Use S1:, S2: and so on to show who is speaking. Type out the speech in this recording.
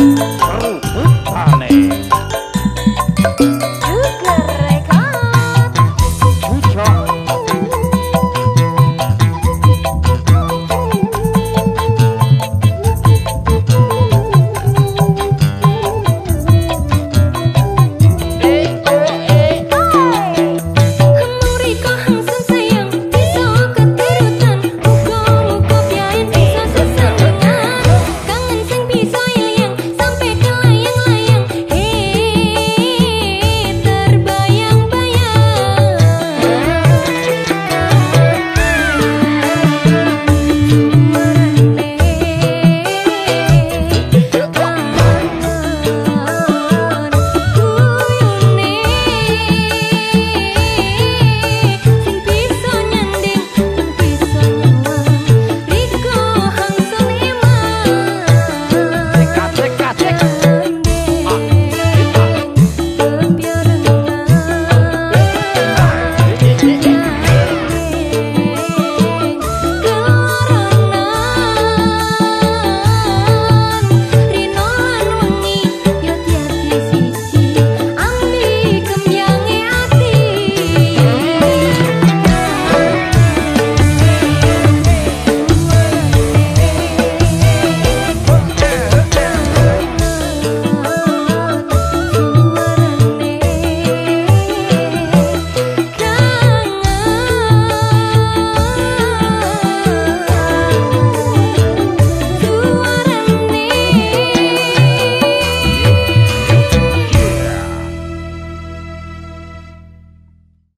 S1: you